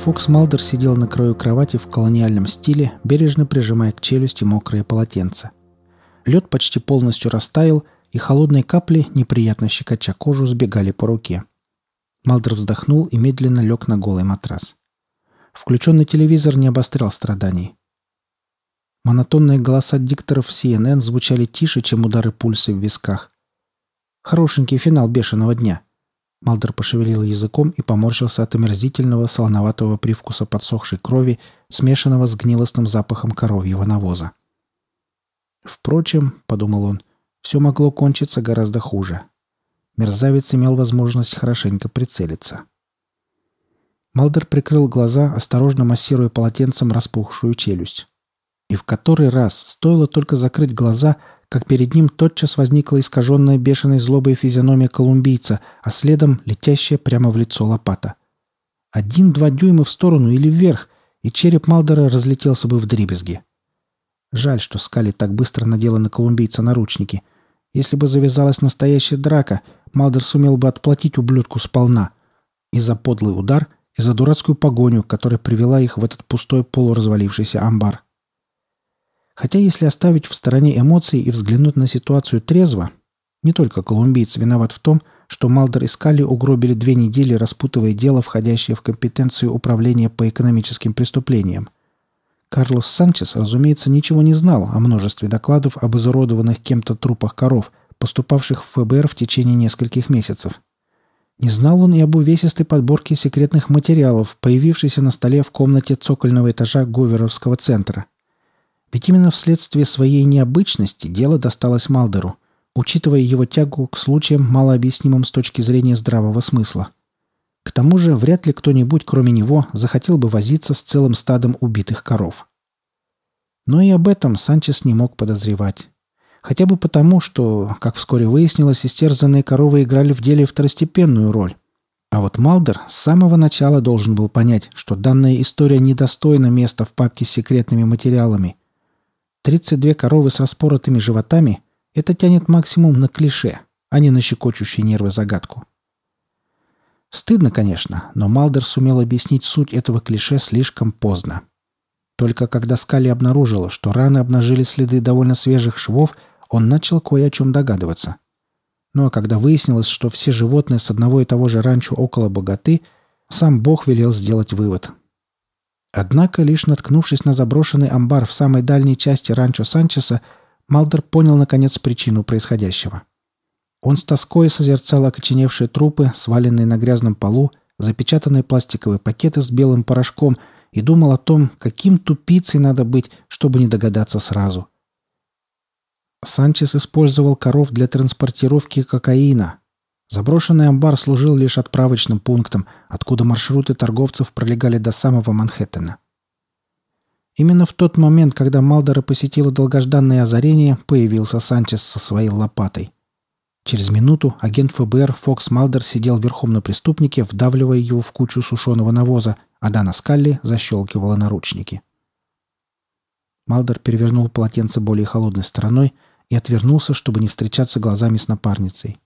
Фокс Малдер сидел на краю кровати в колониальном стиле, бережно прижимая к челюсти мокрое полотенце. Лед почти полностью растаял, и холодные капли, неприятно щекоча кожу, сбегали по руке. Малдер вздохнул и медленно лег на голый матрас. Включенный телевизор не обострял страданий. Монотонные голоса дикторов CNN звучали тише, чем удары пульса в висках. Хорошенький финал бешеного дня. Малдер пошевелил языком и поморщился от омерзительного солоноватого привкуса подсохшей крови, смешанного с гнилостным запахом коровьего навоза. «Впрочем», — подумал он, — «все могло кончиться гораздо хуже. Мерзавец имел возможность хорошенько прицелиться». Малдер прикрыл глаза, осторожно массируя полотенцем распухшую челюсть. И в который раз, стоило только закрыть глаза, как перед ним тотчас возникла искаженная бешеной злобой физиономия колумбийца, а следом летящая прямо в лицо лопата. Один-два дюйма в сторону или вверх, и череп Малдера разлетелся бы в дребезги. Жаль, что Скали так быстро надела на колумбийца наручники. Если бы завязалась настоящая драка, Малдер сумел бы отплатить ублюдку сполна. И за подлый удар, и за дурацкую погоню, которая привела их в этот пустой полуразвалившийся амбар. Хотя если оставить в стороне эмоции и взглянуть на ситуацию трезво, не только колумбиец виноват в том, что Малдер и Скалли угробили две недели, распутывая дело, входящее в компетенцию управления по экономическим преступлениям. Карлос Санчес, разумеется, ничего не знал о множестве докладов об изуродованных кем-то трупах коров, поступавших в ФБР в течение нескольких месяцев. Не знал он и об увесистой подборке секретных материалов, появившейся на столе в комнате цокольного этажа Говеровского центра. Ведь именно вследствие своей необычности дело досталось Малдеру, учитывая его тягу к случаям, малообъяснимым с точки зрения здравого смысла. К тому же вряд ли кто-нибудь, кроме него, захотел бы возиться с целым стадом убитых коров. Но и об этом Санчес не мог подозревать. Хотя бы потому, что, как вскоре выяснилось, истерзанные коровы играли в деле второстепенную роль. А вот Малдер с самого начала должен был понять, что данная история недостойна места в папке с секретными материалами, 32 коровы с распоротыми животами – это тянет максимум на клише, а не на щекочущие нервы загадку. Стыдно, конечно, но Малдер сумел объяснить суть этого клише слишком поздно. Только когда Скали обнаружила, что раны обнажили следы довольно свежих швов, он начал кое о чем догадываться. Ну а когда выяснилось, что все животные с одного и того же ранчо около богаты, сам Бог велел сделать вывод. Однако, лишь наткнувшись на заброшенный амбар в самой дальней части ранчо Санчеса, Малдер понял, наконец, причину происходящего. Он с тоской созерцал окоченевшие трупы, сваленные на грязном полу, запечатанные пластиковые пакеты с белым порошком и думал о том, каким тупицей надо быть, чтобы не догадаться сразу. Санчес использовал коров для транспортировки кокаина, Заброшенный амбар служил лишь отправочным пунктом, откуда маршруты торговцев пролегали до самого Манхэттена. Именно в тот момент, когда Малдера посетило долгожданное озарение, появился Санчес со своей лопатой. Через минуту агент ФБР Фокс Малдер сидел верхом на преступнике, вдавливая его в кучу сушеного навоза, а Дана Скалли защелкивала наручники. Малдер перевернул полотенце более холодной стороной и отвернулся, чтобы не встречаться глазами с напарницей.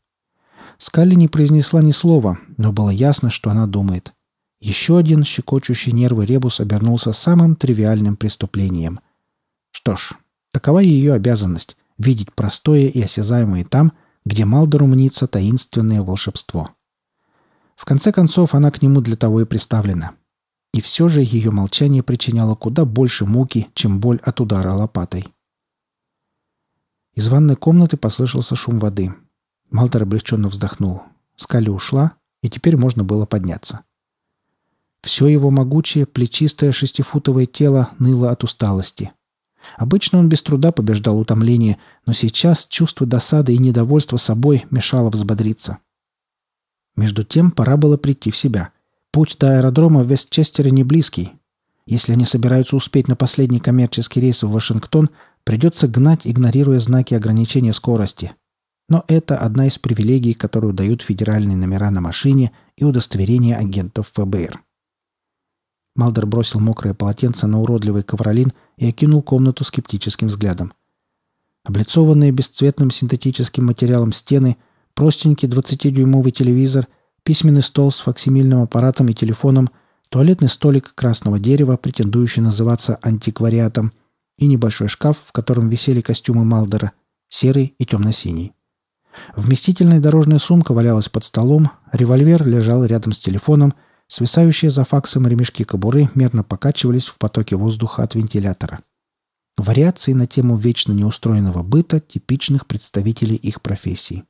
Скалли не произнесла ни слова, но было ясно, что она думает. Еще один щекочущий нервы ребус обернулся самым тривиальным преступлением. Что ж, такова ее обязанность — видеть простое и осязаемое там, где Малдору мнится таинственное волшебство. В конце концов, она к нему для того и приставлена. И все же ее молчание причиняло куда больше муки, чем боль от удара лопатой. Из ванной комнаты послышался шум воды. Малтер облегченно вздохнул. Скали ушла, и теперь можно было подняться. Все его могучее, плечистое шестифутовое тело ныло от усталости. Обычно он без труда побеждал утомление, но сейчас чувство досады и недовольства собой мешало взбодриться. Между тем пора было прийти в себя. Путь до аэродрома в Вестчестере не близкий. Если они собираются успеть на последний коммерческий рейс в Вашингтон, придется гнать, игнорируя знаки ограничения скорости – но это одна из привилегий, которую дают федеральные номера на машине и удостоверение агентов ФБР. Малдер бросил мокрое полотенце на уродливый ковролин и окинул комнату скептическим взглядом. Облицованные бесцветным синтетическим материалом стены, простенький 20-дюймовый телевизор, письменный стол с факсимильным аппаратом и телефоном, туалетный столик красного дерева, претендующий называться антиквариатом, и небольшой шкаф, в котором висели костюмы Малдера, серый и темно-синий. Вместительная дорожная сумка валялась под столом, револьвер лежал рядом с телефоном, свисающие за факсом ремешки кобуры мерно покачивались в потоке воздуха от вентилятора. Вариации на тему вечно неустроенного быта типичных представителей их профессий.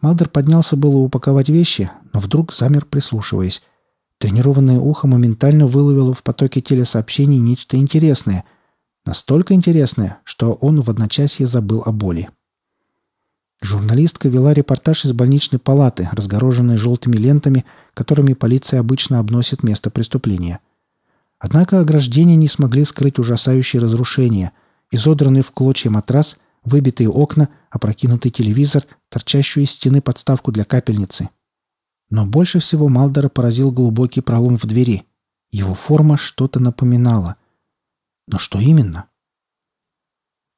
Малдер поднялся было упаковать вещи, но вдруг замер, прислушиваясь. Тренированное ухо моментально выловило в потоке телесообщений нечто интересное. Настолько интересное, что он в одночасье забыл о боли. Журналистка вела репортаж из больничной палаты, разгороженной желтыми лентами, которыми полиция обычно обносит место преступления. Однако ограждения не смогли скрыть ужасающие разрушения. Изодранный в клочья матрас, выбитые окна, опрокинутый телевизор, торчащую из стены подставку для капельницы. Но больше всего Малдера поразил глубокий пролом в двери. Его форма что-то напоминала. Но что именно?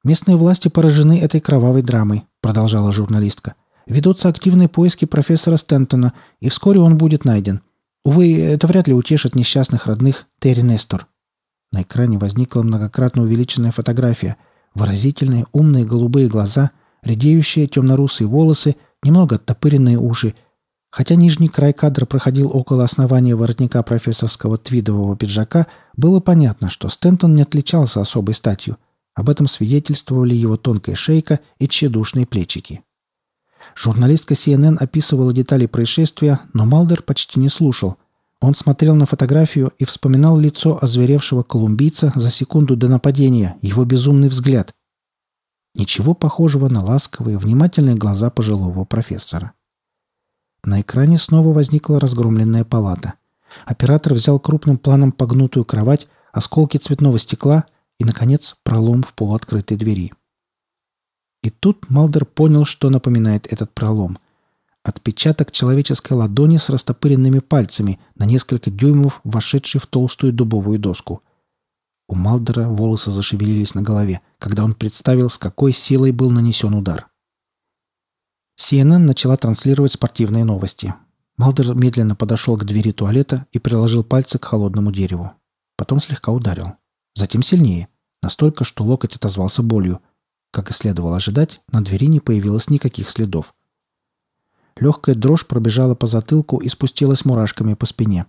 Местные власти поражены этой кровавой драмой продолжала журналистка. «Ведутся активные поиски профессора Стентона, и вскоре он будет найден. Увы, это вряд ли утешит несчастных родных Терри Нестор». На экране возникла многократно увеличенная фотография. Выразительные, умные голубые глаза, редеющие темно-русые волосы, немного оттопыренные уши. Хотя нижний край кадра проходил около основания воротника профессорского твидового пиджака, было понятно, что Стентон не отличался особой статью – об этом свидетельствовали его тонкая шейка и тщедушные плечики. Журналистка CNN описывала детали происшествия, но Малдер почти не слушал. Он смотрел на фотографию и вспоминал лицо озверевшего колумбийца за секунду до нападения, его безумный взгляд. Ничего похожего на ласковые, внимательные глаза пожилого профессора. На экране снова возникла разгромленная палата. Оператор взял крупным планом погнутую кровать, осколки цветного стекла — и, наконец, пролом в полуоткрытой двери. И тут Малдер понял, что напоминает этот пролом. Отпечаток человеческой ладони с растопыренными пальцами на несколько дюймов, вошедший в толстую дубовую доску. У Малдера волосы зашевелились на голове, когда он представил, с какой силой был нанесен удар. CNN начала транслировать спортивные новости. Малдер медленно подошел к двери туалета и приложил пальцы к холодному дереву. Потом слегка ударил. Затем сильнее. Настолько, что локоть отозвался болью. Как и следовало ожидать, на двери не появилось никаких следов. Легкая дрожь пробежала по затылку и спустилась мурашками по спине.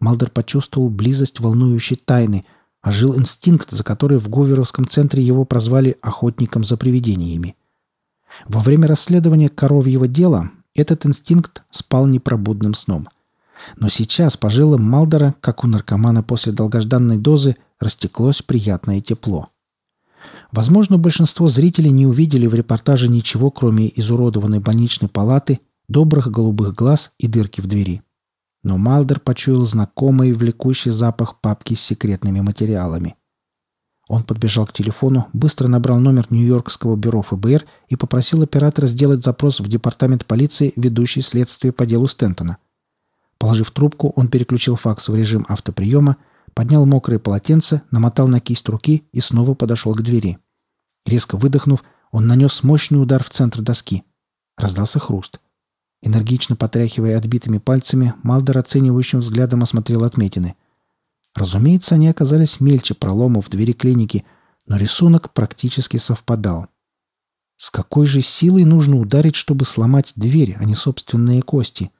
Малдер почувствовал близость волнующей тайны, ожил инстинкт, за который в Говеровском центре его прозвали «охотником за привидениями». Во время расследования коровьего дела этот инстинкт спал непробудным сном. Но сейчас по жилам Малдера, как у наркомана после долгожданной дозы, растеклось приятное тепло. Возможно, большинство зрителей не увидели в репортаже ничего, кроме изуродованной больничной палаты, добрых голубых глаз и дырки в двери. Но Малдер почуял знакомый влекущий запах папки с секретными материалами. Он подбежал к телефону, быстро набрал номер Нью-Йоркского бюро ФБР и попросил оператора сделать запрос в департамент полиции, ведущий следствие по делу Стентона. Положив трубку, он переключил факс в режим автоприема поднял мокрое полотенце, намотал на кисть руки и снова подошел к двери. Резко выдохнув, он нанес мощный удар в центр доски. Раздался хруст. Энергично потряхивая отбитыми пальцами, Малдер оценивающим взглядом осмотрел отметины. Разумеется, они оказались мельче проломов в двери клиники, но рисунок практически совпадал. С какой же силой нужно ударить, чтобы сломать дверь, а не собственные кости?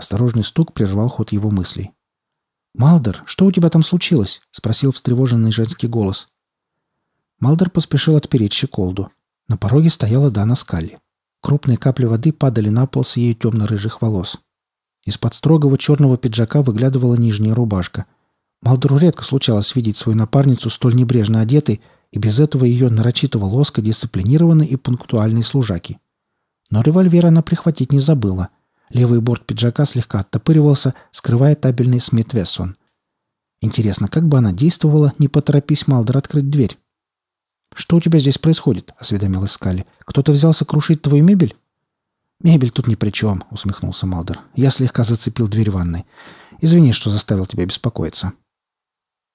Осторожный стук прервал ход его мыслей. «Малдер, что у тебя там случилось?» — спросил встревоженный женский голос. Малдер поспешил отпереть щеколду. На пороге стояла Дана Скалли. Крупные капли воды падали на пол с ее темно-рыжих волос. Из-под строгого черного пиджака выглядывала нижняя рубашка. Малдеру редко случалось видеть свою напарницу столь небрежно одетой, и без этого ее нарочитого лоска дисциплинированной и пунктуальной служаки. Но револьвер она прихватить не забыла — Левый борт пиджака слегка оттопыривался, скрывая табельный Смит Вессон. Интересно, как бы она действовала, не поторопись Малдер открыть дверь? «Что у тебя здесь происходит?» — осведомилась Скали. «Кто-то взялся крушить твою мебель?» «Мебель тут ни при чем», — усмехнулся Малдер. «Я слегка зацепил дверь ванной. Извини, что заставил тебя беспокоиться».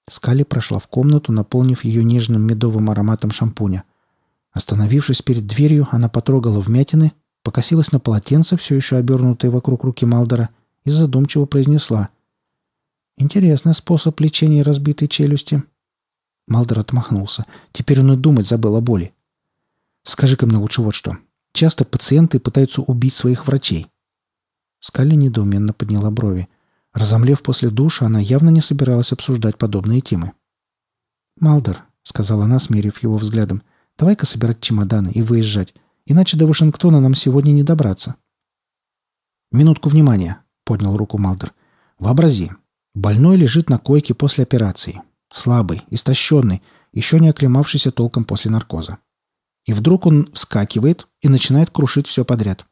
Скали прошла в комнату, наполнив ее нежным медовым ароматом шампуня. Остановившись перед дверью, она потрогала вмятины, покосилась на полотенце, все еще обернутое вокруг руки Малдера, и задумчиво произнесла. Интересный способ лечения разбитой челюсти. Малдер отмахнулся. Теперь он и думать забыл о боли. Скажи-ка мне лучше вот что. Часто пациенты пытаются убить своих врачей. Скалли недоуменно подняла брови. Разомлев после душа, она явно не собиралась обсуждать подобные темы. «Малдер», — сказала она, смерив его взглядом, — «давай-ка собирать чемоданы и выезжать, иначе до Вашингтона нам сегодня не добраться». «Минутку внимания», — поднял руку Малдер. «Вообрази. Больной лежит на койке после операции. Слабый, истощенный, еще не оклемавшийся толком после наркоза. И вдруг он вскакивает и начинает крушить все подряд.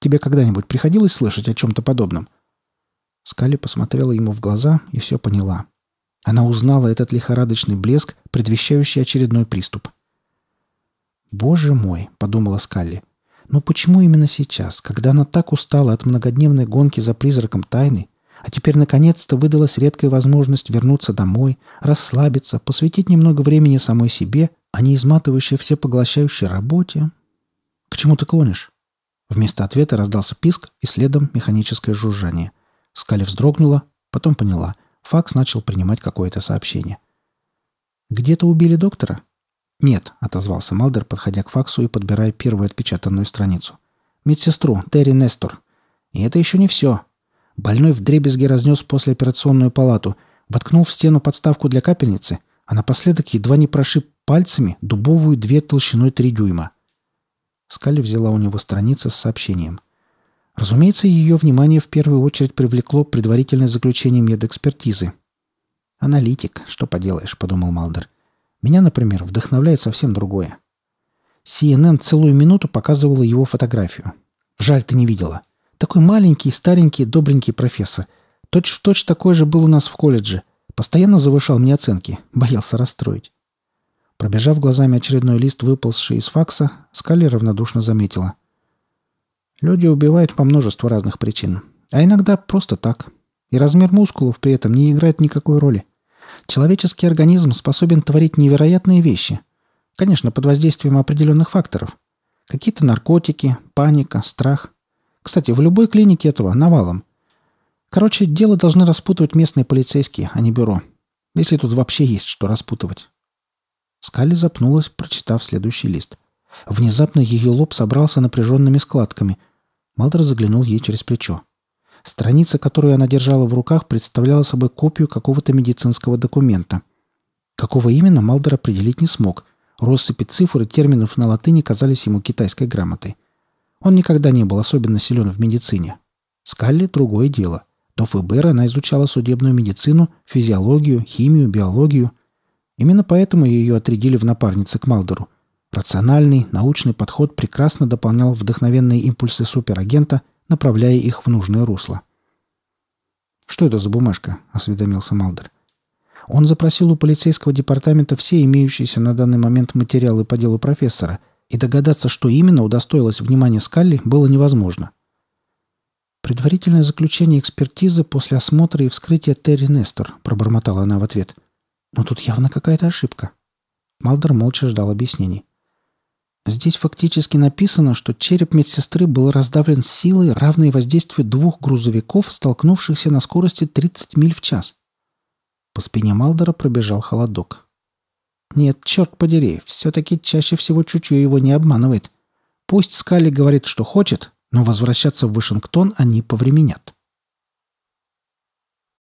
Тебе когда-нибудь приходилось слышать о чем-то подобном?» Скали посмотрела ему в глаза и все поняла. Она узнала этот лихорадочный блеск, предвещающий очередной приступ. «Боже мой!» — подумала Скалли. «Но почему именно сейчас, когда она так устала от многодневной гонки за призраком тайны, а теперь наконец-то выдалась редкая возможность вернуться домой, расслабиться, посвятить немного времени самой себе, а не изматывающей всепоглощающей работе? К чему ты клонишь?» Вместо ответа раздался писк и следом механическое жужжание. Скали вздрогнула, потом поняла. Факс начал принимать какое-то сообщение. «Где-то убили доктора?» «Нет», — отозвался Малдер, подходя к факсу и подбирая первую отпечатанную страницу. «Медсестру, Терри Нестор. И это еще не все. Больной вдребезги разнес послеоперационную палату, воткнул в стену подставку для капельницы, а напоследок едва не прошиб пальцами дубовую дверь толщиной три дюйма. Скали взяла у него страницы с сообщением. Разумеется, ее внимание в первую очередь привлекло предварительное заключение медэкспертизы. «Аналитик, что поделаешь», — подумал Малдер. «Меня, например, вдохновляет совсем другое. CNN целую минуту показывала его фотографию. Жаль, ты не видела. Такой маленький, старенький, добренький профессор. Точь-в-точь точь такой же был у нас в колледже. Постоянно завышал мне оценки. Боялся расстроить. Пробежав глазами очередной лист, выползший из факса, Скали равнодушно заметила. Люди убивают по множеству разных причин. А иногда просто так. И размер мускулов при этом не играет никакой роли. Человеческий организм способен творить невероятные вещи. Конечно, под воздействием определенных факторов. Какие-то наркотики, паника, страх. Кстати, в любой клинике этого навалом. Короче, дело должны распутывать местные полицейские, а не бюро. Если тут вообще есть что распутывать. Скали запнулась, прочитав следующий лист. Внезапно ее лоб собрался напряженными складками. Малдер заглянул ей через плечо. Страница, которую она держала в руках, представляла собой копию какого-то медицинского документа. Какого именно, Малдер определить не смог. Россыпи цифр и терминов на латыни казались ему китайской грамотой. Он никогда не был особенно силен в медицине. Скалли – другое дело. До ФБР она изучала судебную медицину, физиологию, химию, биологию. Именно поэтому ее отрядили в напарницы к Малдеру. Рациональный, научный подход прекрасно дополнял вдохновенные импульсы суперагента, направляя их в нужное русло. «Что это за бумажка?» – осведомился Малдер. Он запросил у полицейского департамента все имеющиеся на данный момент материалы по делу профессора – и догадаться, что именно удостоилось внимания Скалли, было невозможно. «Предварительное заключение экспертизы после осмотра и вскрытия Терри Нестор», — пробормотала она в ответ. «Но тут явно какая-то ошибка». Малдер молча ждал объяснений. Здесь фактически написано, что череп медсестры был раздавлен силой, равной воздействию двух грузовиков, столкнувшихся на скорости 30 миль в час. По спине Малдера пробежал холодок. Нет, черт подери, все-таки чаще всего чутье его не обманывает. Пусть Скали говорит, что хочет, но возвращаться в Вашингтон они повременят.